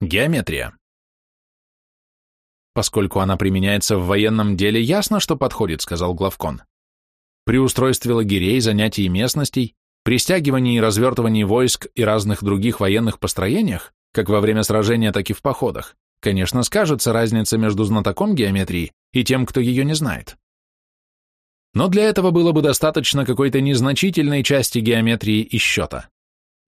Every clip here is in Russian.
Геометрия. Поскольку она применяется в военном деле, ясно, что подходит, сказал главкон. При устройстве лагерей, занятии местностей, при стягивании и развертывании войск и разных других военных построениях, как во время сражения, так и в походах, конечно, скажется разница между знатоком геометрии и тем, кто ее не знает. Но для этого было бы достаточно какой-то незначительной части геометрии и счета.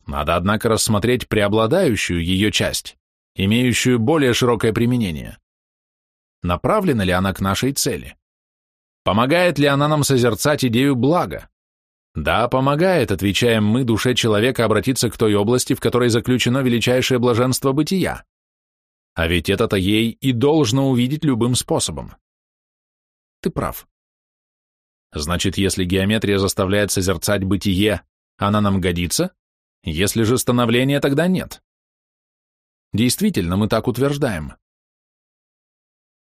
Надо, однако, рассмотреть преобладающую ее часть, имеющую более широкое применение. Направлена ли она к нашей цели? Помогает ли она нам созерцать идею блага? Да, помогает, отвечаем мы, душе человека обратиться к той области, в которой заключено величайшее блаженство бытия. А ведь это-то ей и должно увидеть любым способом. Ты прав. Значит, если геометрия заставляет созерцать бытие, она нам годится? Если же становление, тогда нет. Действительно, мы так утверждаем.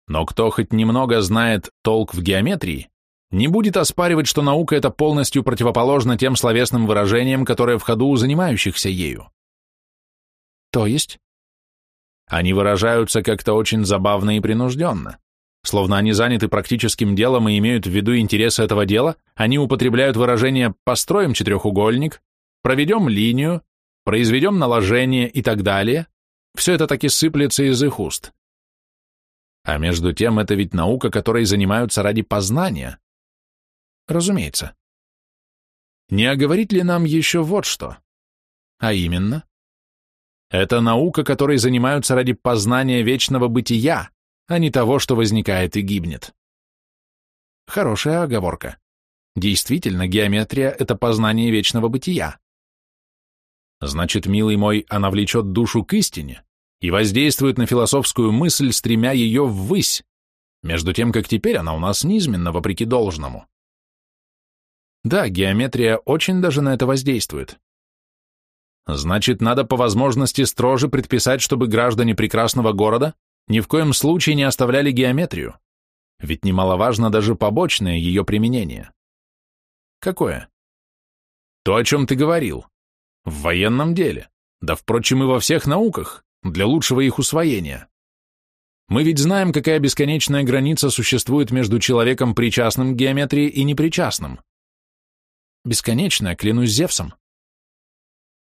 Но кто хоть немного знает толк в геометрии, не будет оспаривать, что наука это полностью противоположна тем словесным выражениям, которые в ходу у занимающихся ею. То есть? Они выражаются как-то очень забавно и принужденно. Словно они заняты практическим делом и имеют в виду интересы этого дела, они употребляют выражение «построим четырехугольник», «проведем линию», «произведем наложение» и так далее. Все это таки сыплется из их уст. А между тем это ведь наука, которой занимаются ради познания. Разумеется. Не оговорить ли нам еще вот что? А именно? Это наука, которой занимаются ради познания вечного бытия, а не того, что возникает и гибнет. Хорошая оговорка. Действительно, геометрия — это познание вечного бытия. Значит, милый мой, она влечет душу к истине и воздействует на философскую мысль, стремя ее ввысь, между тем, как теперь она у нас низменна, вопреки должному. Да, геометрия очень даже на это воздействует. Значит, надо по возможности строже предписать, чтобы граждане прекрасного города ни в коем случае не оставляли геометрию, ведь немаловажно даже побочное ее применение. Какое? То, о чем ты говорил. В военном деле, да, впрочем, и во всех науках, для лучшего их усвоения. Мы ведь знаем, какая бесконечная граница существует между человеком, причастным к геометрии, и непричастным. Бесконечная, клянусь Зевсом.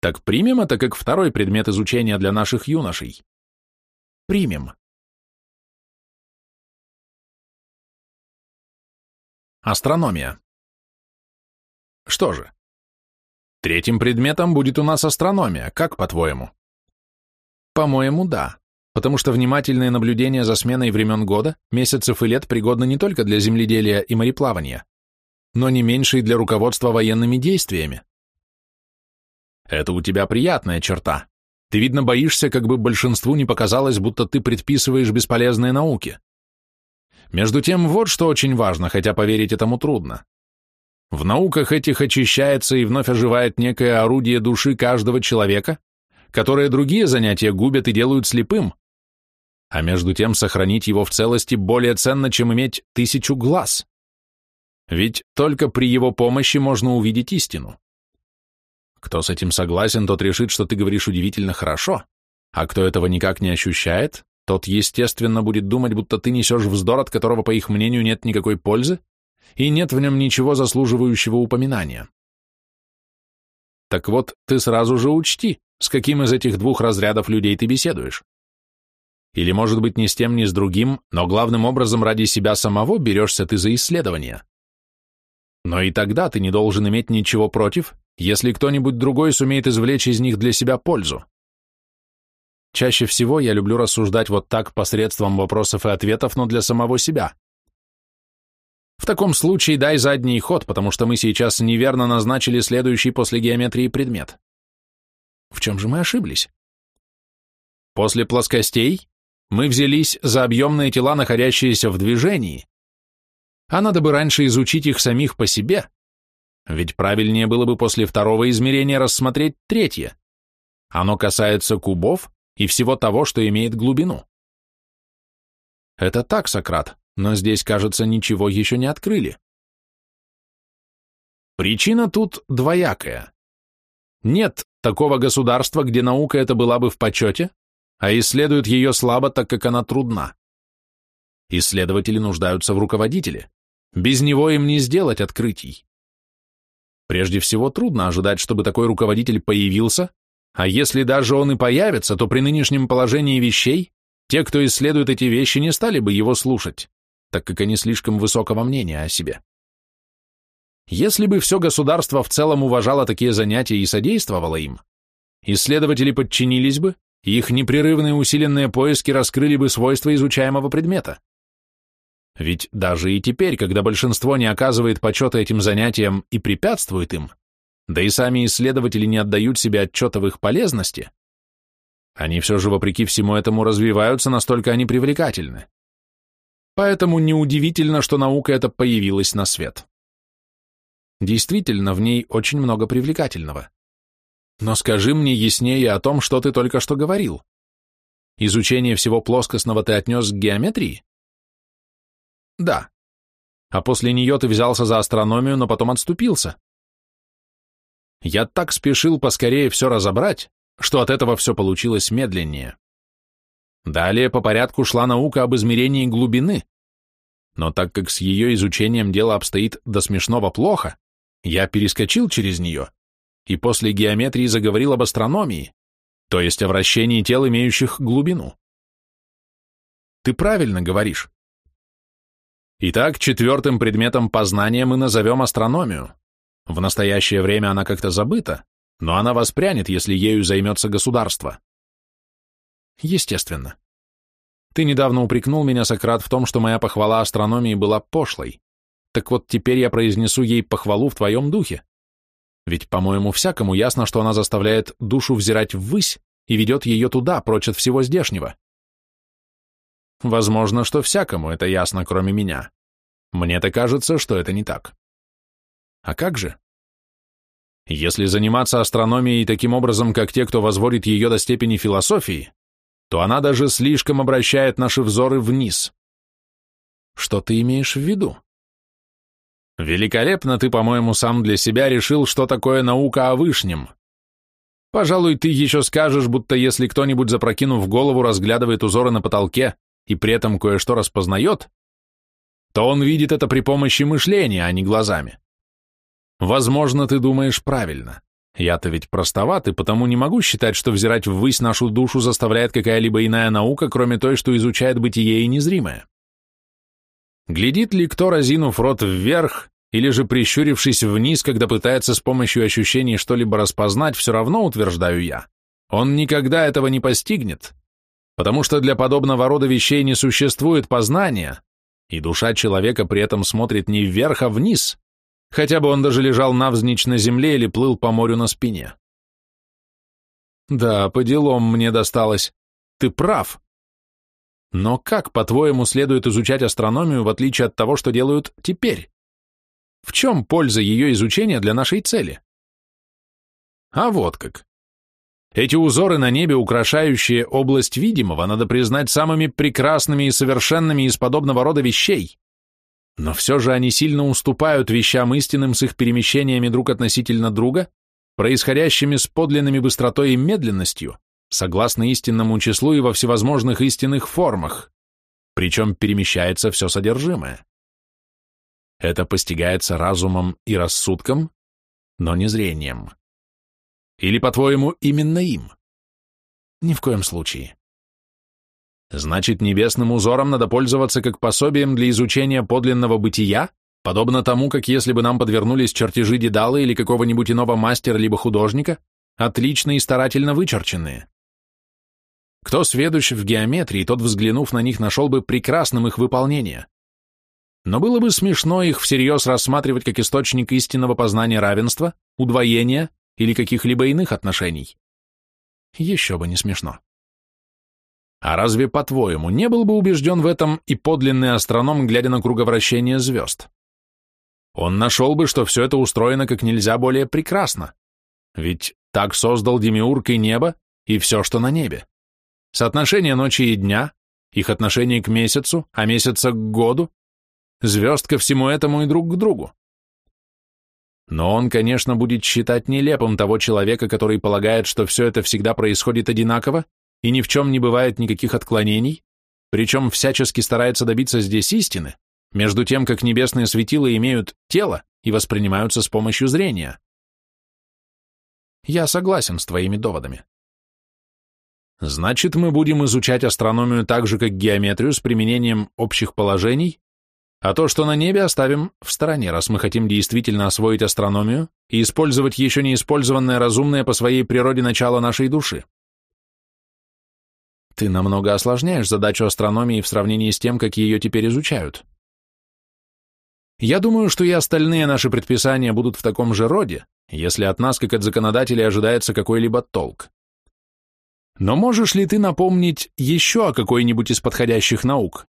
Так примем это как второй предмет изучения для наших юношей примем. Астрономия. Что же? Третьим предметом будет у нас астрономия, как по-твоему? По-моему, да, потому что внимательное наблюдение за сменой времен года, месяцев и лет пригодно не только для земледелия и мореплавания, но не меньше и для руководства военными действиями. Это у тебя приятная черта. Ты, видно, боишься, как бы большинству не показалось, будто ты предписываешь бесполезные науки. Между тем, вот что очень важно, хотя поверить этому трудно. В науках этих очищается и вновь оживает некое орудие души каждого человека, которое другие занятия губят и делают слепым, а между тем сохранить его в целости более ценно, чем иметь тысячу глаз. Ведь только при его помощи можно увидеть истину. Кто с этим согласен, тот решит, что ты говоришь удивительно хорошо, а кто этого никак не ощущает, тот, естественно, будет думать, будто ты несешь вздор, от которого, по их мнению, нет никакой пользы, и нет в нем ничего заслуживающего упоминания. Так вот, ты сразу же учти, с каким из этих двух разрядов людей ты беседуешь. Или, может быть, ни с тем, ни с другим, но главным образом ради себя самого берешься ты за исследование. Но и тогда ты не должен иметь ничего против, если кто-нибудь другой сумеет извлечь из них для себя пользу. Чаще всего я люблю рассуждать вот так посредством вопросов и ответов, но для самого себя. В таком случае дай задний ход, потому что мы сейчас неверно назначили следующий после геометрии предмет. В чем же мы ошиблись? После плоскостей мы взялись за объемные тела, находящиеся в движении, а надо бы раньше изучить их самих по себе, ведь правильнее было бы после второго измерения рассмотреть третье. Оно касается кубов и всего того, что имеет глубину. Это так, Сократ, но здесь, кажется, ничего еще не открыли. Причина тут двоякая. Нет такого государства, где наука эта была бы в почете, а исследуют ее слабо, так как она трудна. Исследователи нуждаются в руководителе. Без него им не сделать открытий. Прежде всего, трудно ожидать, чтобы такой руководитель появился, а если даже он и появится, то при нынешнем положении вещей те, кто исследует эти вещи, не стали бы его слушать, так как они слишком высокого мнения о себе. Если бы все государство в целом уважало такие занятия и содействовало им, исследователи подчинились бы, и их непрерывные усиленные поиски раскрыли бы свойства изучаемого предмета. Ведь даже и теперь, когда большинство не оказывает почета этим занятиям и препятствует им, да и сами исследователи не отдают себе отчета в их полезности, они все же, вопреки всему этому, развиваются, настолько они привлекательны. Поэтому неудивительно, что наука эта появилась на свет. Действительно, в ней очень много привлекательного. Но скажи мне яснее о том, что ты только что говорил. Изучение всего плоскостного ты отнес к геометрии? Да. А после нее ты взялся за астрономию, но потом отступился. Я так спешил поскорее все разобрать, что от этого все получилось медленнее. Далее по порядку шла наука об измерении глубины, но так как с ее изучением дело обстоит до смешного плохо, я перескочил через нее и после геометрии заговорил об астрономии, то есть о вращении тел, имеющих глубину. Ты правильно говоришь. Итак, четвертым предметом познания мы назовем астрономию. В настоящее время она как-то забыта, но она воспрянет, если ею займется государство. Естественно. Ты недавно упрекнул меня, Сократ, в том, что моя похвала астрономии была пошлой. Так вот, теперь я произнесу ей похвалу в твоем духе. Ведь, по-моему, всякому ясно, что она заставляет душу взирать ввысь и ведет ее туда, прочь от всего здешнего. Возможно, что всякому это ясно, кроме меня. Мне-то кажется, что это не так. А как же? Если заниматься астрономией таким образом, как те, кто возводит ее до степени философии, то она даже слишком обращает наши взоры вниз. Что ты имеешь в виду? Великолепно ты, по-моему, сам для себя решил, что такое наука о Вышнем. Пожалуй, ты еще скажешь, будто если кто-нибудь, запрокинув голову, разглядывает узоры на потолке, и при этом кое-что распознает, то он видит это при помощи мышления, а не глазами. Возможно, ты думаешь правильно. Я-то ведь простоват, и потому не могу считать, что взирать ввысь нашу душу заставляет какая-либо иная наука, кроме той, что изучает бытие и незримое. Глядит ли кто, разинув рот вверх, или же прищурившись вниз, когда пытается с помощью ощущений что-либо распознать, все равно, утверждаю я, он никогда этого не постигнет, потому что для подобного рода вещей не существует познания, и душа человека при этом смотрит не вверх, а вниз, хотя бы он даже лежал навзничь на земле или плыл по морю на спине. Да, по делам мне досталось. Ты прав. Но как, по-твоему, следует изучать астрономию в отличие от того, что делают теперь? В чем польза ее изучения для нашей цели? А вот как. Эти узоры на небе, украшающие область видимого, надо признать самыми прекрасными и совершенными из подобного рода вещей. Но все же они сильно уступают вещам истинным с их перемещениями друг относительно друга, происходящими с подлинными быстротой и медленностью, согласно истинному числу и во всевозможных истинных формах, причем перемещается все содержимое. Это постигается разумом и рассудком, но не зрением. Или, по-твоему, именно им? Ни в коем случае. Значит, небесным узором надо пользоваться как пособием для изучения подлинного бытия, подобно тому, как если бы нам подвернулись чертежи Дедала или какого-нибудь иного мастера либо художника, отлично и старательно вычерченные. Кто сведущ в геометрии, тот, взглянув на них, нашел бы прекрасным их выполнение. Но было бы смешно их всерьез рассматривать как источник истинного познания равенства, удвоения или каких-либо иных отношений. Еще бы не смешно. А разве, по-твоему, не был бы убежден в этом и подлинный астроном, глядя на круговращение звезд? Он нашел бы, что все это устроено как нельзя более прекрасно. Ведь так создал Демиург и небо, и все, что на небе. Соотношение ночи и дня, их отношение к месяцу, а месяца к году, звезд ко всему этому и друг к другу. Но он, конечно, будет считать нелепым того человека, который полагает, что все это всегда происходит одинаково, и ни в чем не бывает никаких отклонений, причем всячески старается добиться здесь истины, между тем, как небесные светила имеют тело и воспринимаются с помощью зрения. Я согласен с твоими доводами. Значит, мы будем изучать астрономию так же, как геометрию с применением общих положений, а то, что на небе, оставим в стороне, раз мы хотим действительно освоить астрономию и использовать еще не использованное разумное по своей природе начало нашей души. Ты намного осложняешь задачу астрономии в сравнении с тем, как ее теперь изучают. Я думаю, что и остальные наши предписания будут в таком же роде, если от нас, как от законодателей, ожидается какой-либо толк. Но можешь ли ты напомнить еще о какой-нибудь из подходящих наук?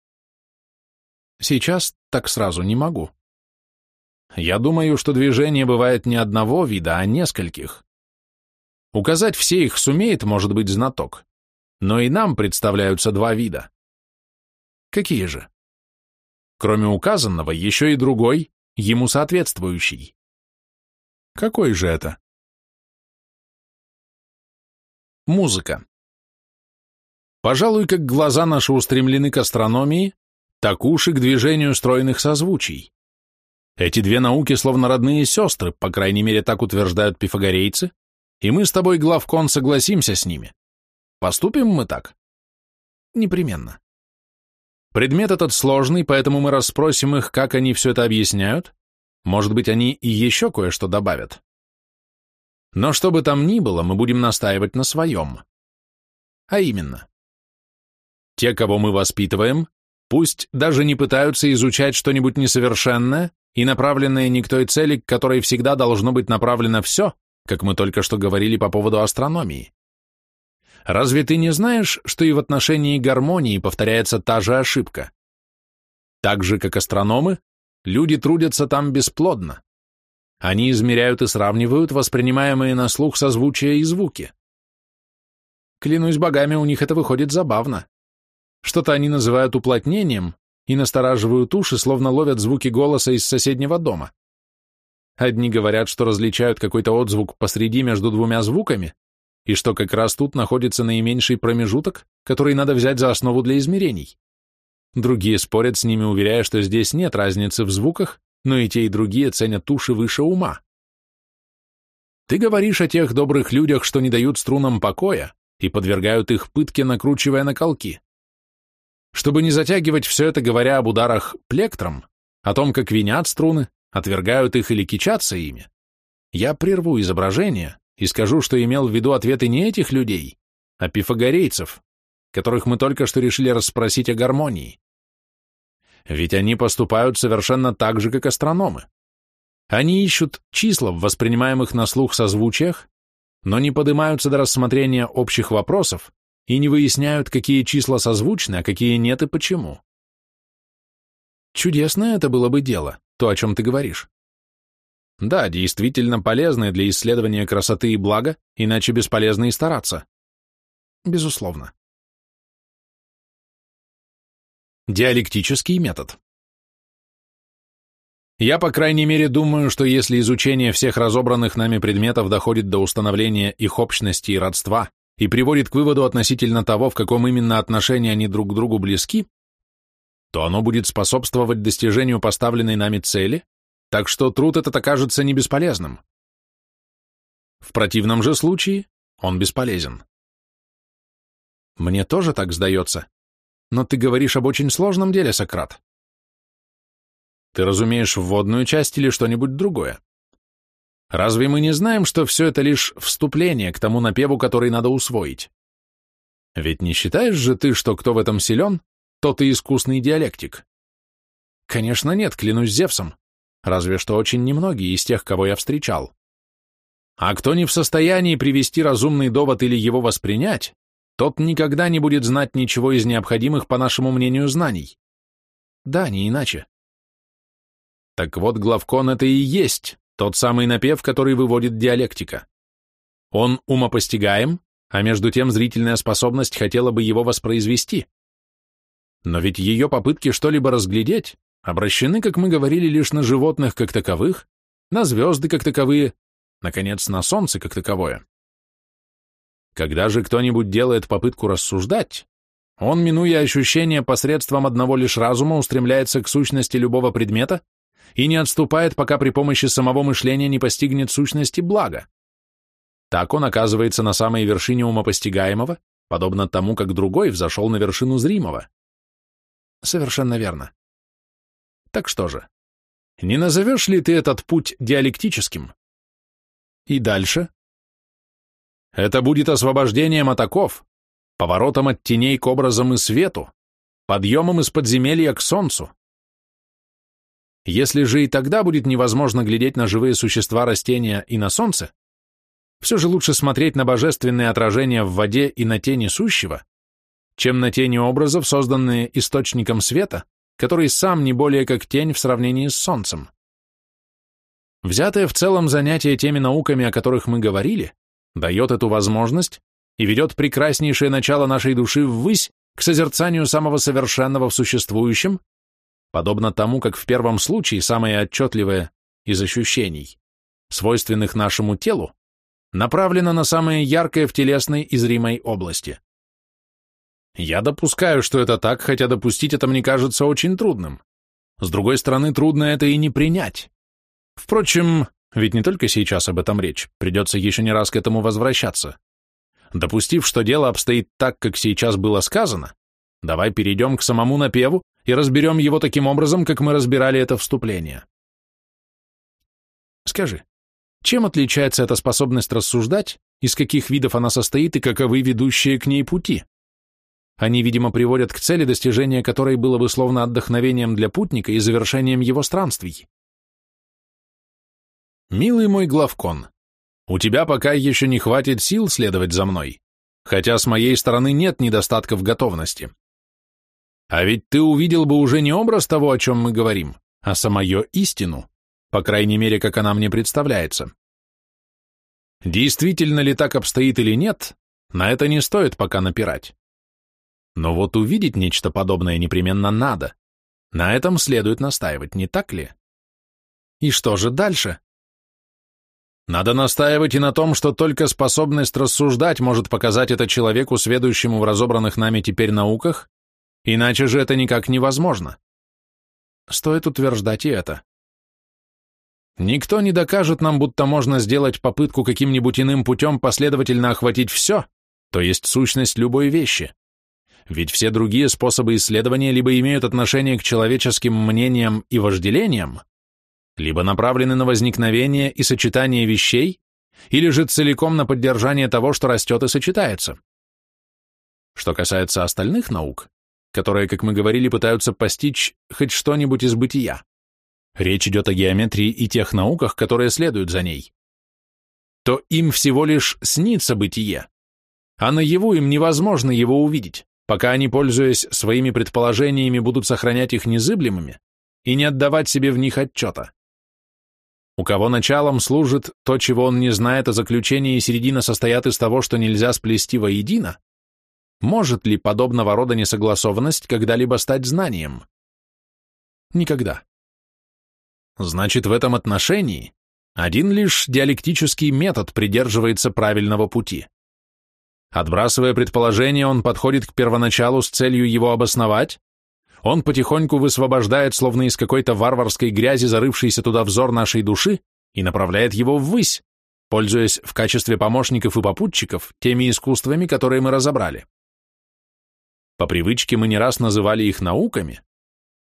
Сейчас так сразу не могу. Я думаю, что движение бывает не одного вида, а нескольких. Указать все их сумеет, может быть, знаток но и нам представляются два вида. Какие же? Кроме указанного, еще и другой, ему соответствующий. Какой же это? Музыка. Пожалуй, как глаза наши устремлены к астрономии, так уши к движению стройных созвучий. Эти две науки словно родные сестры, по крайней мере, так утверждают пифагорейцы, и мы с тобой, Главкон, согласимся с ними. Поступим мы так? Непременно. Предмет этот сложный, поэтому мы расспросим их, как они все это объясняют. Может быть, они и еще кое-что добавят. Но что бы там ни было, мы будем настаивать на своем. А именно, те, кого мы воспитываем, пусть даже не пытаются изучать что-нибудь несовершенное и направленное не к той цели, к которой всегда должно быть направлено все, как мы только что говорили по поводу астрономии. Разве ты не знаешь, что и в отношении гармонии повторяется та же ошибка? Так же, как астрономы, люди трудятся там бесплодно. Они измеряют и сравнивают воспринимаемые на слух созвучия и звуки. Клянусь богами, у них это выходит забавно. Что-то они называют уплотнением и настораживают уши, словно ловят звуки голоса из соседнего дома. Одни говорят, что различают какой-то отзвук посреди между двумя звуками, и что как раз тут находится наименьший промежуток, который надо взять за основу для измерений. Другие спорят с ними, уверяя, что здесь нет разницы в звуках, но и те, и другие ценят уши выше ума. Ты говоришь о тех добрых людях, что не дают струнам покоя и подвергают их пытке, накручивая на колки. Чтобы не затягивать все это, говоря об ударах плектром, о том, как винят струны, отвергают их или кичатся ими, я прерву изображение и скажу, что имел в виду ответы не этих людей, а пифагорейцев, которых мы только что решили расспросить о гармонии. Ведь они поступают совершенно так же, как астрономы. Они ищут числа в воспринимаемых на слух созвучиях, но не поднимаются до рассмотрения общих вопросов и не выясняют, какие числа созвучны, а какие нет и почему. Чудесное это было бы дело, то, о чем ты говоришь. Да, действительно полезные для исследования красоты и блага, иначе бесполезно и стараться. Безусловно. Диалектический метод. Я, по крайней мере, думаю, что если изучение всех разобранных нами предметов доходит до установления их общности и родства и приводит к выводу относительно того, в каком именно отношении они друг к другу близки, то оно будет способствовать достижению поставленной нами цели так что труд этот окажется не бесполезным. В противном же случае он бесполезен. Мне тоже так сдается, но ты говоришь об очень сложном деле, Сократ. Ты разумеешь вводную часть или что-нибудь другое? Разве мы не знаем, что все это лишь вступление к тому напеву, который надо усвоить? Ведь не считаешь же ты, что кто в этом силен, тот и искусный диалектик? Конечно нет, клянусь Зевсом разве что очень немногие из тех, кого я встречал. А кто не в состоянии привести разумный довод или его воспринять, тот никогда не будет знать ничего из необходимых, по нашему мнению, знаний. Да, не иначе. Так вот, главкон — это и есть тот самый напев, который выводит диалектика. Он умопостигаем, а между тем зрительная способность хотела бы его воспроизвести. Но ведь ее попытки что-либо разглядеть обращены, как мы говорили, лишь на животных как таковых, на звезды как таковые, наконец, на солнце как таковое. Когда же кто-нибудь делает попытку рассуждать, он, минуя ощущение посредством одного лишь разума, устремляется к сущности любого предмета и не отступает, пока при помощи самого мышления не постигнет сущности блага. Так он оказывается на самой вершине умопостигаемого, подобно тому, как другой взошел на вершину зримого. Совершенно верно. Так что же, не назовешь ли ты этот путь диалектическим? И дальше? Это будет освобождением от оков, поворотом от теней к образам и свету, подъемом из подземелья к солнцу. Если же и тогда будет невозможно глядеть на живые существа растения и на солнце, все же лучше смотреть на божественные отражения в воде и на тени сущего, чем на тени образов, созданные источником света, который сам не более как тень в сравнении с солнцем. Взятое в целом занятие теми науками, о которых мы говорили, дает эту возможность и ведет прекраснейшее начало нашей души ввысь к созерцанию самого совершенного в существующем, подобно тому, как в первом случае самое отчетливое из ощущений, свойственных нашему телу, направлено на самое яркое в телесной и зримой области. Я допускаю, что это так, хотя допустить это мне кажется очень трудным. С другой стороны, трудно это и не принять. Впрочем, ведь не только сейчас об этом речь, придется еще не раз к этому возвращаться. Допустив, что дело обстоит так, как сейчас было сказано, давай перейдем к самому напеву и разберем его таким образом, как мы разбирали это вступление. Скажи, чем отличается эта способность рассуждать, из каких видов она состоит и каковы ведущие к ней пути? Они, видимо, приводят к цели, достижения которой было бы словно отдохновением для путника и завершением его странствий. Милый мой главкон, у тебя пока еще не хватит сил следовать за мной, хотя с моей стороны нет недостатка в готовности. А ведь ты увидел бы уже не образ того, о чем мы говорим, а самую истину, по крайней мере, как она мне представляется. Действительно ли так обстоит или нет, на это не стоит пока напирать. Но вот увидеть нечто подобное непременно надо. На этом следует настаивать, не так ли? И что же дальше? Надо настаивать и на том, что только способность рассуждать может показать это человеку, сведущему в разобранных нами теперь науках, иначе же это никак невозможно. Стоит утверждать и это. Никто не докажет нам, будто можно сделать попытку каким-нибудь иным путем последовательно охватить все, то есть сущность любой вещи. Ведь все другие способы исследования либо имеют отношение к человеческим мнениям и вожделениям, либо направлены на возникновение и сочетание вещей, или же целиком на поддержание того, что растет и сочетается. Что касается остальных наук, которые, как мы говорили, пытаются постичь хоть что-нибудь из бытия, речь идет о геометрии и тех науках, которые следуют за ней, то им всего лишь снится бытие, а наяву им невозможно его увидеть, пока они, пользуясь своими предположениями, будут сохранять их незыблемыми и не отдавать себе в них отчета. У кого началом служит то, чего он не знает, а заключение и середина состоят из того, что нельзя сплести воедино, может ли подобного рода несогласованность когда-либо стать знанием? Никогда. Значит, в этом отношении один лишь диалектический метод придерживается правильного пути. Отбрасывая предположение, он подходит к первоначалу с целью его обосновать, он потихоньку высвобождает, словно из какой-то варварской грязи, зарывшийся туда взор нашей души, и направляет его ввысь, пользуясь в качестве помощников и попутчиков теми искусствами, которые мы разобрали. По привычке мы не раз называли их науками,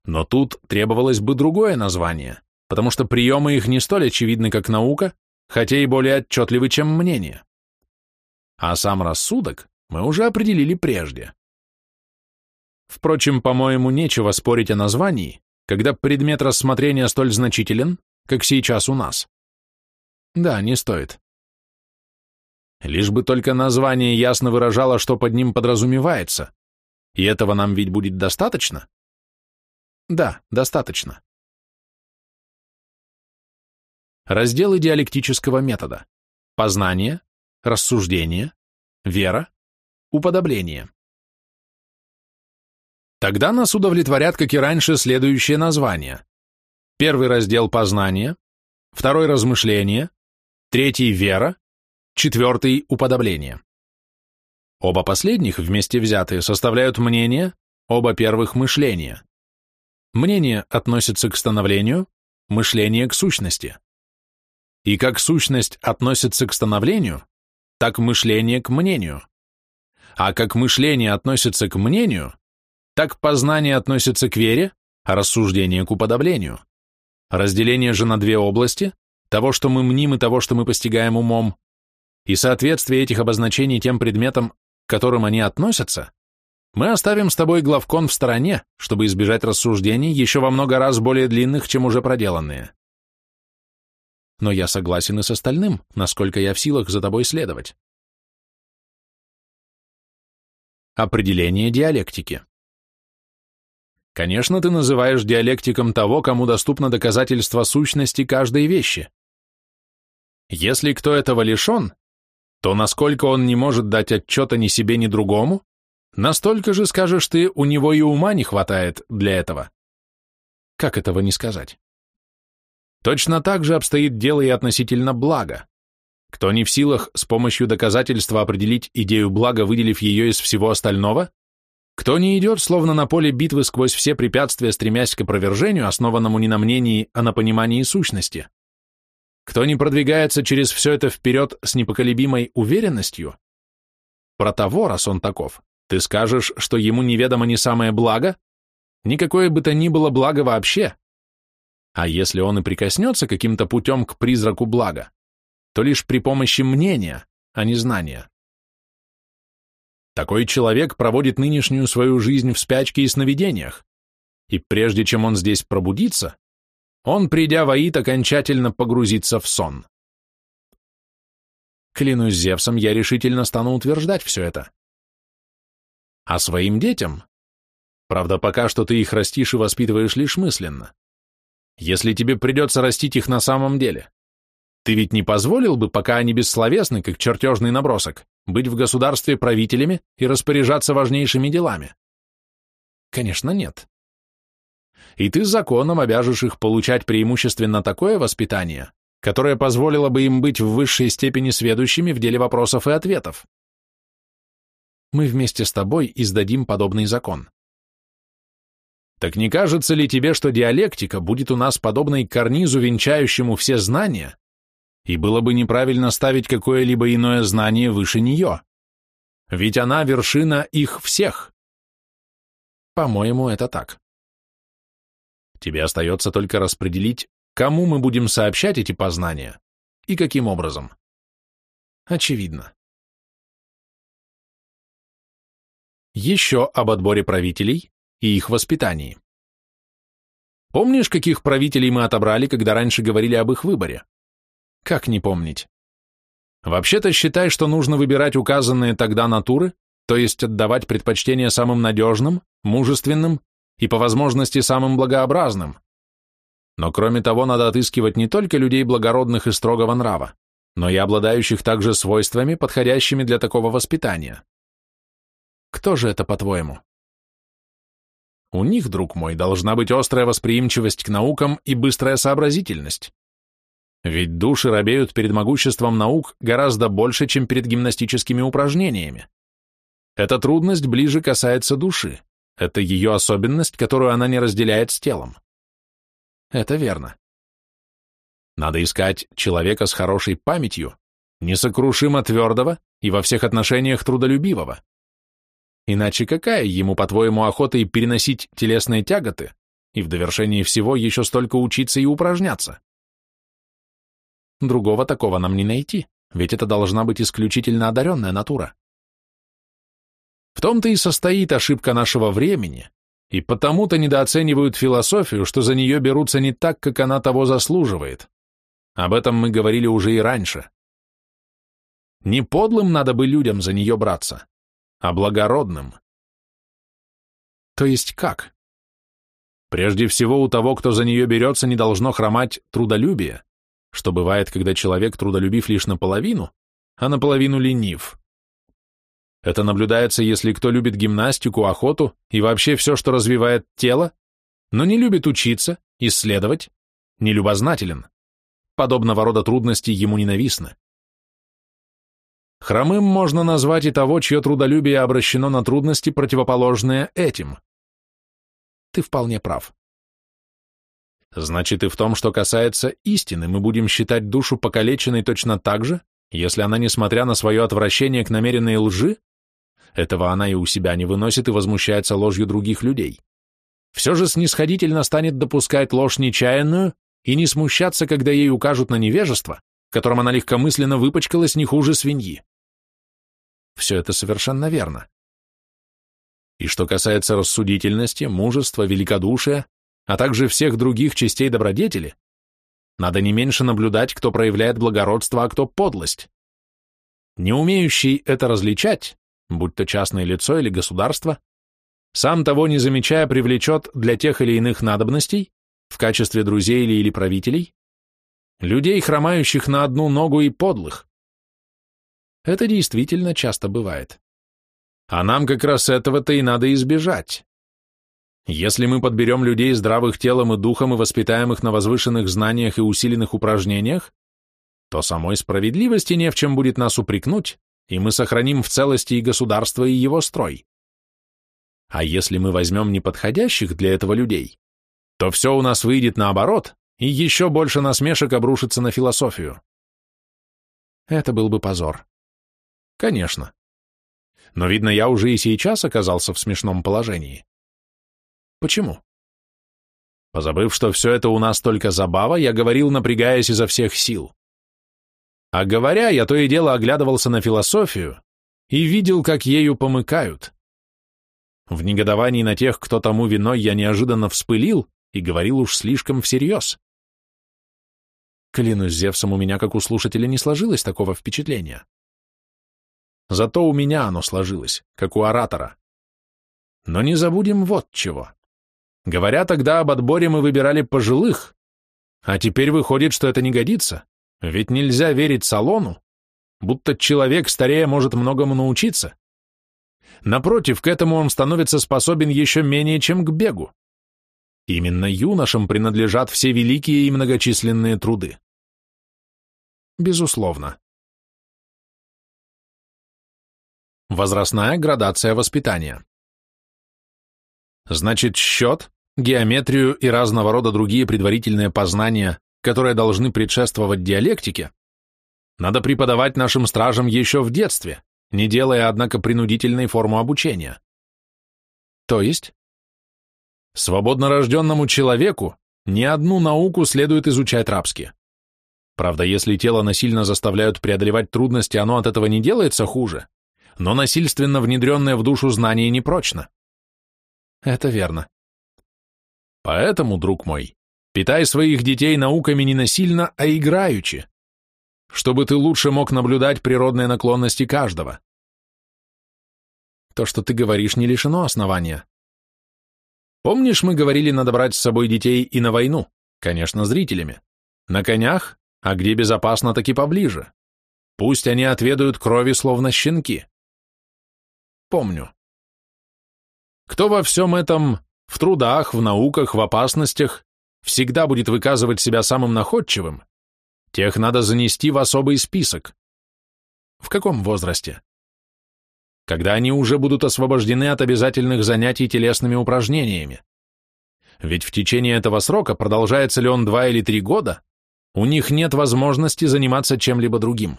но тут требовалось бы другое название, потому что приемы их не столь очевидны, как наука, хотя и более отчетливы, чем мнение. А сам рассудок мы уже определили прежде. Впрочем, по-моему, нечего спорить о названии, когда предмет рассмотрения столь значителен, как сейчас у нас. Да, не стоит. Лишь бы только название ясно выражало, что под ним подразумевается. И этого нам ведь будет достаточно? Да, достаточно. Разделы диалектического метода. Познание, рассуждение, вера, уподобление. Тогда нас удовлетворят, как и раньше, следующие названия. Первый раздел – познание, второй – размышление, третий – вера, четвертый – уподобление. Оба последних вместе взятые составляют мнение, оба первых – мышление. Мнение относится к становлению, мышление – к сущности. И как сущность относится к становлению, так мышление к мнению. А как мышление относится к мнению, так познание относится к вере, а рассуждение к уподоблению. Разделение же на две области, того, что мы мним и того, что мы постигаем умом, и соответствие этих обозначений тем предметам, к которым они относятся, мы оставим с тобой главкон в стороне, чтобы избежать рассуждений еще во много раз более длинных, чем уже проделанные. Но я согласен и с остальным, насколько я в силах за тобой следовать. Определение диалектики. Конечно, ты называешь диалектиком того, кому доступно доказательство сущности каждой вещи. Если кто этого лишен, то насколько он не может дать отчета ни себе, ни другому, настолько же, скажешь ты, у него и ума не хватает для этого. Как этого не сказать? Точно так же обстоит дело и относительно блага. Кто не в силах с помощью доказательства определить идею блага, выделив ее из всего остального, кто не идет, словно на поле битвы сквозь все препятствия, стремясь к опровержению, основанному не на мнении, а на понимании сущности, кто не продвигается через все это вперед с непоколебимой уверенностью, про того, раз он таков, ты скажешь, что ему неведомо не самое благо, никакое бы то ни было благо вообще. А если он и прикоснется каким-то путем к призраку блага, то лишь при помощи мнения, а не знания. Такой человек проводит нынешнюю свою жизнь в спячке и сновидениях, и прежде чем он здесь пробудится, он, придя в Аид, окончательно погрузится в сон. Клянусь Зевсом, я решительно стану утверждать все это. А своим детям? Правда, пока что ты их растишь и воспитываешь лишь мысленно. Если тебе придется растить их на самом деле, ты ведь не позволил бы, пока они бессловесны, как чертежный набросок, быть в государстве правителями и распоряжаться важнейшими делами? Конечно, нет. И ты законом обяжешь их получать преимущественно такое воспитание, которое позволило бы им быть в высшей степени сведущими в деле вопросов и ответов. Мы вместе с тобой издадим подобный закон. Так не кажется ли тебе, что диалектика будет у нас подобной карнизу, венчающему все знания, и было бы неправильно ставить какое-либо иное знание выше нее. Ведь она вершина их всех. По-моему, это так. Тебе остается только распределить, кому мы будем сообщать эти познания и каким образом. Очевидно. Еще об отборе правителей и их воспитании. Помнишь, каких правителей мы отобрали, когда раньше говорили об их выборе? Как не помнить? Вообще-то считай, что нужно выбирать указанные тогда натуры, то есть отдавать предпочтение самым надежным, мужественным и по возможности самым благообразным. Но кроме того, надо отыскивать не только людей благородных и строгого нрава, но и обладающих также свойствами, подходящими для такого воспитания. Кто же это, по-твоему? У них, друг мой, должна быть острая восприимчивость к наукам и быстрая сообразительность. Ведь души робеют перед могуществом наук гораздо больше, чем перед гимнастическими упражнениями. Эта трудность ближе касается души. Это ее особенность, которую она не разделяет с телом. Это верно. Надо искать человека с хорошей памятью, несокрушимо твердого и во всех отношениях трудолюбивого. Иначе какая ему, по-твоему, охота и переносить телесные тяготы, и в довершении всего еще столько учиться и упражняться? Другого такого нам не найти, ведь это должна быть исключительно одаренная натура. В том-то и состоит ошибка нашего времени, и потому-то недооценивают философию, что за нее берутся не так, как она того заслуживает. Об этом мы говорили уже и раньше. Не подлым надо бы людям за нее браться, а благородным. То есть как? Прежде всего, у того, кто за нее берется, не должно хромать трудолюбие, что бывает, когда человек трудолюбив лишь наполовину, а наполовину ленив. Это наблюдается, если кто любит гимнастику, охоту и вообще все, что развивает тело, но не любит учиться, исследовать, не любознателен. Подобного рода трудности ему ненавистны. Хромым можно назвать и того, чье трудолюбие обращено на трудности, противоположные этим. Ты вполне прав. Значит, и в том, что касается истины, мы будем считать душу покалеченной точно так же, если она, несмотря на свое отвращение к намеренной лжи, этого она и у себя не выносит и возмущается ложью других людей, все же снисходительно станет допускать ложь нечаянную и не смущаться, когда ей укажут на невежество, которым она легкомысленно выпачкалась не хуже свиньи. Все это совершенно верно. И что касается рассудительности, мужества, великодушия, а также всех других частей добродетели, надо не меньше наблюдать, кто проявляет благородство, а кто подлость. Не умеющий это различать, будь то частное лицо или государство, сам того не замечая привлечет для тех или иных надобностей, в качестве друзей или, или правителей, людей, хромающих на одну ногу и подлых. Это действительно часто бывает. А нам как раз этого-то и надо избежать. Если мы подберем людей здравых телом и духом и воспитаем их на возвышенных знаниях и усиленных упражнениях, то самой справедливости не в чем будет нас упрекнуть, и мы сохраним в целости и государство, и его строй. А если мы возьмем неподходящих для этого людей, то все у нас выйдет наоборот, и еще больше насмешек обрушится на философию. Это был бы позор. Конечно. Но, видно, я уже и сейчас оказался в смешном положении. Почему? Позабыв, что все это у нас только забава, я говорил, напрягаясь изо всех сил. А говоря, я то и дело оглядывался на философию и видел, как ею помыкают. В негодовании на тех, кто тому виной, я неожиданно вспылил и говорил уж слишком всерьез. Клянусь Зевсом, у меня, как у слушателя, не сложилось такого впечатления. Зато у меня оно сложилось, как у оратора. Но не забудем вот чего. Говоря тогда об отборе мы выбирали пожилых, а теперь выходит, что это не годится, ведь нельзя верить салону, будто человек старее может многому научиться. Напротив, к этому он становится способен еще менее, чем к бегу. Именно юношам принадлежат все великие и многочисленные труды. Безусловно. Возрастная градация воспитания. Значит, счет, геометрию и разного рода другие предварительные познания, которые должны предшествовать диалектике, надо преподавать нашим стражам еще в детстве, не делая, однако, принудительной форму обучения. То есть? Свободно рожденному человеку ни одну науку следует изучать рабски. Правда, если тело насильно заставляют преодолевать трудности, оно от этого не делается хуже, но насильственно внедренное в душу знание непрочно. Это верно. Поэтому, друг мой, питай своих детей науками не насильно, а играючи, чтобы ты лучше мог наблюдать природные наклонности каждого. То, что ты говоришь, не лишено основания. Помнишь, мы говорили, надо брать с собой детей и на войну, конечно, зрителями, на конях, а где безопасно, таки поближе. Пусть они отведают крови, словно щенки. Помню. Кто во всем этом, в трудах, в науках, в опасностях, всегда будет выказывать себя самым находчивым, тех надо занести в особый список. В каком возрасте? Когда они уже будут освобождены от обязательных занятий телесными упражнениями. Ведь в течение этого срока, продолжается ли он два или три года, у них нет возможности заниматься чем-либо другим.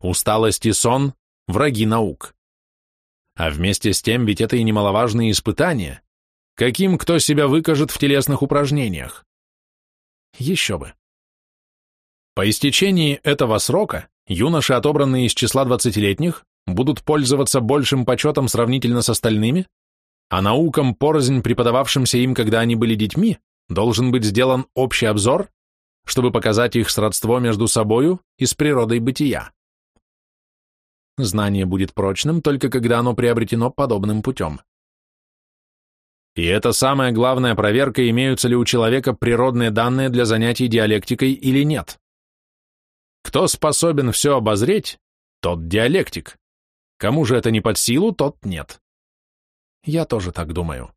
Усталость и сон – враги наук. А вместе с тем ведь это и немаловажные испытания. Каким кто себя выкажет в телесных упражнениях? Еще бы. По истечении этого срока юноши, отобранные из числа двадцатилетних, будут пользоваться большим почетом сравнительно с остальными, а наукам, порознь преподававшимся им, когда они были детьми, должен быть сделан общий обзор, чтобы показать их сродство между собою и с природой бытия. Знание будет прочным только когда оно приобретено подобным путем. И это самая главная проверка, имеются ли у человека природные данные для занятий диалектикой или нет. Кто способен все обозреть, тот диалектик. Кому же это не под силу, тот нет. Я тоже так думаю.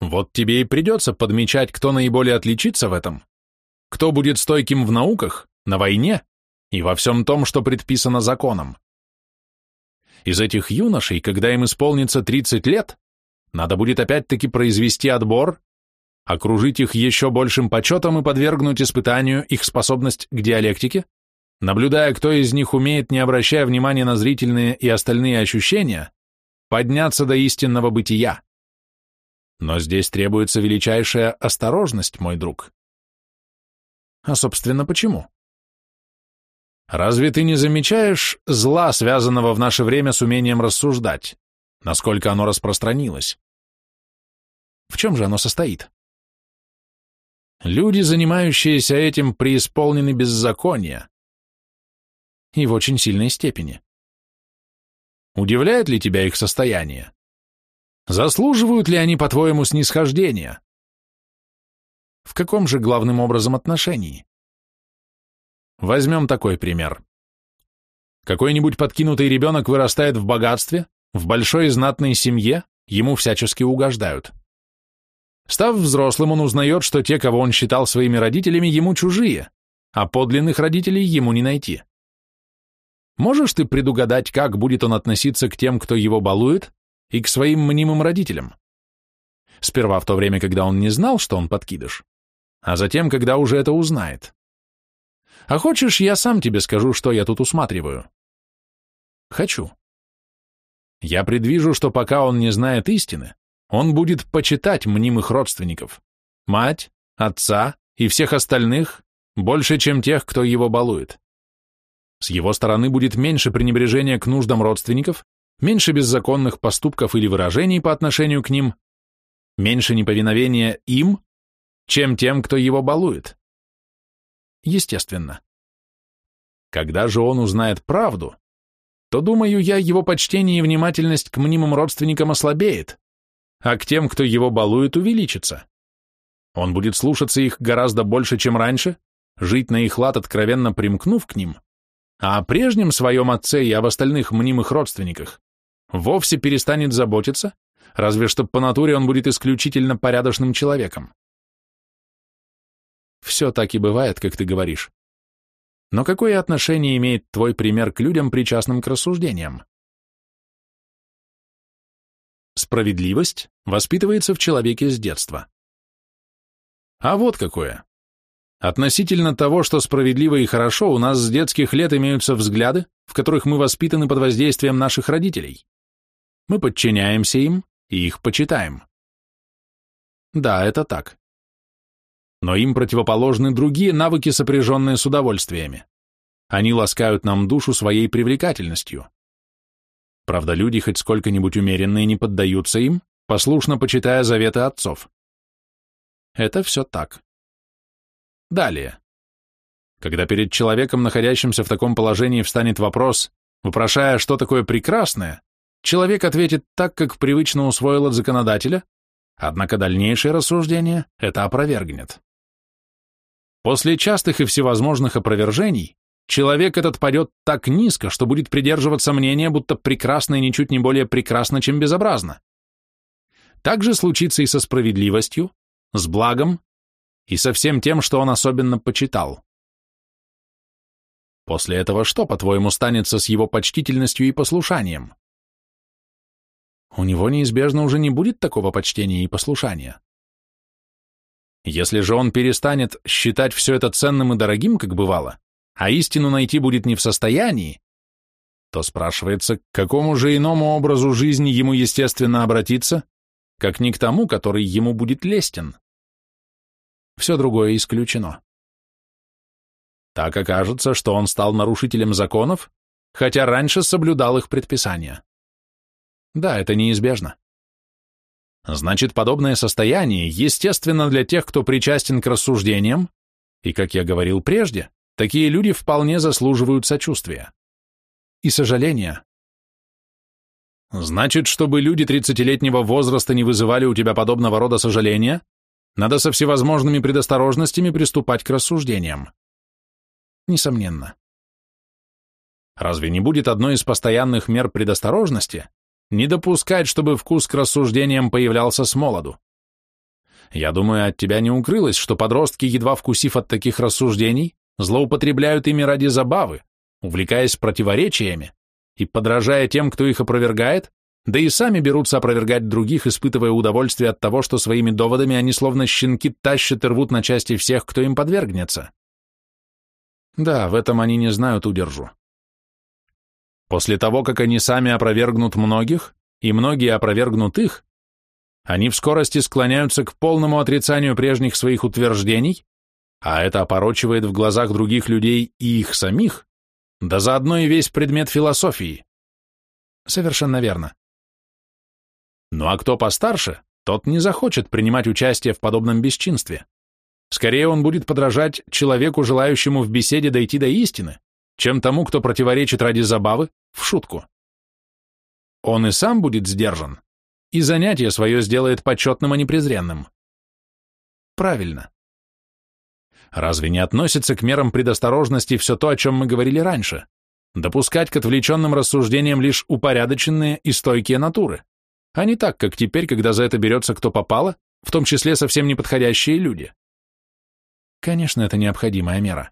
Вот тебе и придется подмечать, кто наиболее отличится в этом, кто будет стойким в науках, на войне и во всем том, что предписано законом. Из этих юношей, когда им исполнится 30 лет, надо будет опять-таки произвести отбор, окружить их еще большим почетом и подвергнуть испытанию их способность к диалектике, наблюдая, кто из них умеет, не обращая внимания на зрительные и остальные ощущения, подняться до истинного бытия. Но здесь требуется величайшая осторожность, мой друг. А, собственно, почему? Разве ты не замечаешь зла, связанного в наше время с умением рассуждать? Насколько оно распространилось? В чем же оно состоит? Люди, занимающиеся этим, преисполнены беззакония. И в очень сильной степени. Удивляет ли тебя их состояние? Заслуживают ли они, по-твоему, снисхождения? В каком же главным образом отношении? Возьмем такой пример. Какой-нибудь подкинутый ребенок вырастает в богатстве, в большой знатной семье, ему всячески угождают. Став взрослым, он узнает, что те, кого он считал своими родителями, ему чужие, а подлинных родителей ему не найти. Можешь ты предугадать, как будет он относиться к тем, кто его балует, и к своим мнимым родителям? Сперва в то время, когда он не знал, что он подкидыш, а затем, когда уже это узнает. А хочешь, я сам тебе скажу, что я тут усматриваю? Хочу. Я предвижу, что пока он не знает истины, он будет почитать мнимых родственников, мать, отца и всех остальных больше, чем тех, кто его балует. С его стороны будет меньше пренебрежения к нуждам родственников, меньше беззаконных поступков или выражений по отношению к ним, меньше неповиновения им, чем тем, кто его балует. Естественно. Когда же он узнает правду, то, думаю я, его почтение и внимательность к мнимым родственникам ослабеет, а к тем, кто его балует, увеличится. Он будет слушаться их гораздо больше, чем раньше, жить на их лад, откровенно примкнув к ним, а о прежнем своем отце и об остальных мнимых родственниках вовсе перестанет заботиться, разве что по натуре он будет исключительно порядочным человеком. Все так и бывает, как ты говоришь. Но какое отношение имеет твой пример к людям, причастным к рассуждениям? Справедливость воспитывается в человеке с детства. А вот какое. Относительно того, что справедливо и хорошо, у нас с детских лет имеются взгляды, в которых мы воспитаны под воздействием наших родителей. Мы подчиняемся им и их почитаем. Да, это так но им противоположны другие навыки, сопряженные с удовольствиями. Они ласкают нам душу своей привлекательностью. Правда, люди, хоть сколько-нибудь умеренные, не поддаются им, послушно почитая заветы отцов. Это все так. Далее. Когда перед человеком, находящимся в таком положении, встанет вопрос, вопрошая, что такое прекрасное, человек ответит так, как привычно усвоил от законодателя, однако дальнейшее рассуждение это опровергнет. После частых и всевозможных опровержений человек этот падет так низко, что будет придерживаться мнения, будто прекрасно и ничуть не более прекрасно, чем безобразно. Так же случится и со справедливостью, с благом и со всем тем, что он особенно почитал. После этого что, по-твоему, станется с его почтительностью и послушанием? У него неизбежно уже не будет такого почтения и послушания. Если же он перестанет считать все это ценным и дорогим, как бывало, а истину найти будет не в состоянии, то спрашивается, к какому же иному образу жизни ему естественно обратиться, как не к тому, который ему будет лестен. Все другое исключено. Так окажется, что он стал нарушителем законов, хотя раньше соблюдал их предписания. Да, это неизбежно. Значит, подобное состояние естественно для тех, кто причастен к рассуждениям, и, как я говорил прежде, такие люди вполне заслуживают сочувствия. И сожаления. Значит, чтобы люди тридцатилетнего возраста не вызывали у тебя подобного рода сожаления, надо со всевозможными предосторожностями приступать к рассуждениям. Несомненно. Разве не будет одной из постоянных мер предосторожности не допускать, чтобы вкус к рассуждениям появлялся с молоду. Я думаю, от тебя не укрылось, что подростки, едва вкусив от таких рассуждений, злоупотребляют ими ради забавы, увлекаясь противоречиями и подражая тем, кто их опровергает, да и сами берутся опровергать других, испытывая удовольствие от того, что своими доводами они словно щенки тащат и рвут на части всех, кто им подвергнется. Да, в этом они не знают удержу. После того, как они сами опровергнут многих, и многие опровергнут их, они в скорости склоняются к полному отрицанию прежних своих утверждений, а это опорочивает в глазах других людей и их самих, да заодно и весь предмет философии. Совершенно верно. Ну а кто постарше, тот не захочет принимать участие в подобном бесчинстве. Скорее он будет подражать человеку, желающему в беседе дойти до истины, чем тому, кто противоречит ради забавы, в шутку. Он и сам будет сдержан, и занятие свое сделает почетным, а не презренным. Правильно. Разве не относится к мерам предосторожности все то, о чем мы говорили раньше? Допускать к отвлеченным рассуждениям лишь упорядоченные и стойкие натуры, а не так, как теперь, когда за это берется кто попало, в том числе совсем неподходящие люди. Конечно, это необходимая мера.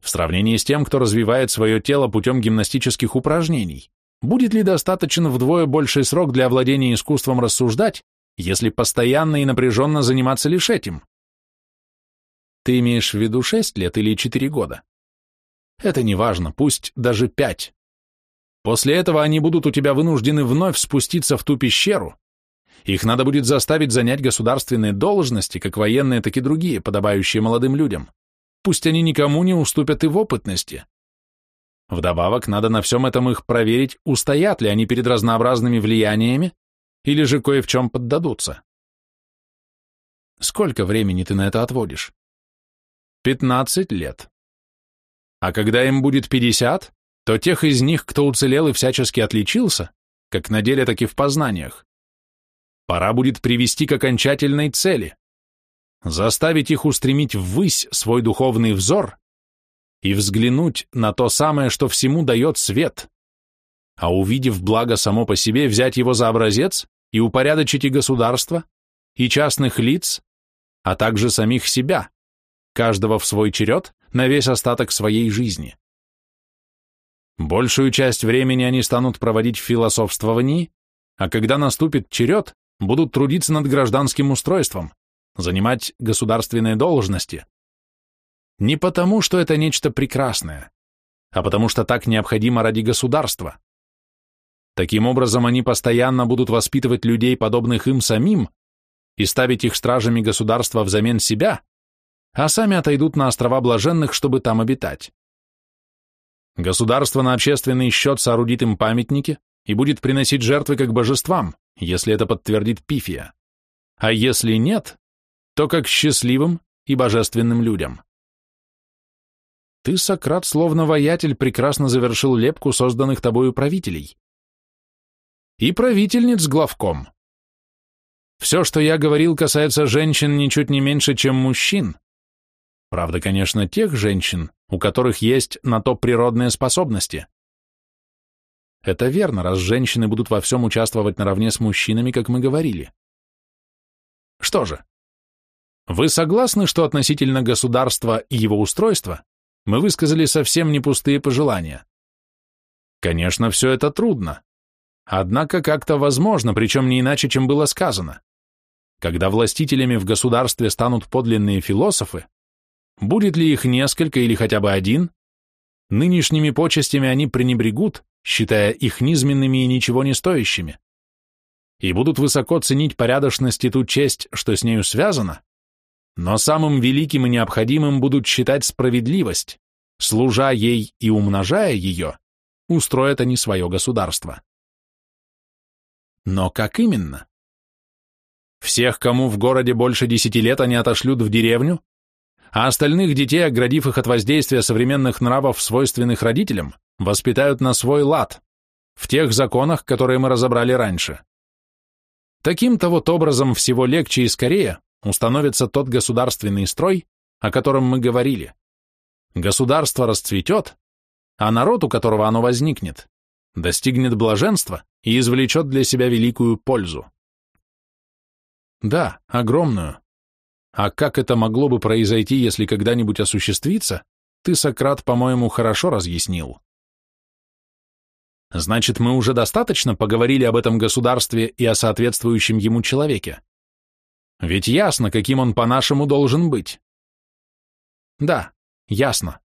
В сравнении с тем, кто развивает свое тело путем гимнастических упражнений, будет ли достаточен вдвое больший срок для овладения искусством рассуждать, если постоянно и напряженно заниматься лишь этим? Ты имеешь в виду шесть лет или четыре года? Это не важно, пусть даже пять. После этого они будут у тебя вынуждены вновь спуститься в ту пещеру. Их надо будет заставить занять государственные должности, как военные, так и другие, подобающие молодым людям. Пусть они никому не уступят и в опытности. Вдобавок, надо на всем этом их проверить, устоят ли они перед разнообразными влияниями, или же кое в чем поддадутся. Сколько времени ты на это отводишь? Пятнадцать лет. А когда им будет пятьдесят, то тех из них, кто уцелел и всячески отличился, как на деле, так и в познаниях, пора будет привести к окончательной цели, заставить их устремить ввысь свой духовный взор и взглянуть на то самое, что всему дает свет, а увидев благо само по себе, взять его за образец и упорядочить и государство, и частных лиц, а также самих себя, каждого в свой черед на весь остаток своей жизни. Большую часть времени они станут проводить в философствовании, а когда наступит черед, будут трудиться над гражданским устройством, занимать государственные должности. Не потому, что это нечто прекрасное, а потому что так необходимо ради государства. Таким образом, они постоянно будут воспитывать людей, подобных им самим, и ставить их стражами государства взамен себя, а сами отойдут на острова блаженных, чтобы там обитать. Государство на общественный счет соорудит им памятники и будет приносить жертвы как божествам, если это подтвердит Пифия. А если нет, то как счастливым и божественным людям. Ты, Сократ, словно воятель, прекрасно завершил лепку созданных тобою правителей. И правительниц главком. Все, что я говорил, касается женщин ничуть не меньше, чем мужчин, Правда, конечно, тех женщин, у которых есть на то природные способности. Это верно, раз женщины будут во всем участвовать наравне с мужчинами, как мы говорили. Что же, вы согласны, что относительно государства и его устройства мы высказали совсем не пустые пожелания? Конечно, все это трудно. Однако как-то возможно, причем не иначе, чем было сказано. Когда властителями в государстве станут подлинные философы, Будет ли их несколько или хотя бы один? Нынешними почестями они пренебрегут, считая их низменными и ничего не стоящими. И будут высоко ценить порядочность и ту честь, что с нею связано, но самым великим и необходимым будут считать справедливость, служа ей и умножая ее, устроят они свое государство. Но как именно? Всех, кому в городе больше десяти лет, они отошлют в деревню, а остальных детей, оградив их от воздействия современных нравов, свойственных родителям, воспитают на свой лад, в тех законах, которые мы разобрали раньше. Таким-то вот образом всего легче и скорее установится тот государственный строй, о котором мы говорили. Государство расцветет, а народ, у которого оно возникнет, достигнет блаженства и извлечет для себя великую пользу. Да, огромную, А как это могло бы произойти, если когда-нибудь осуществится, ты, Сократ, по-моему, хорошо разъяснил. Значит, мы уже достаточно поговорили об этом государстве и о соответствующем ему человеке. Ведь ясно, каким он по-нашему должен быть. Да, ясно.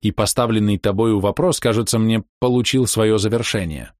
И поставленный тобою вопрос, кажется мне, получил свое завершение.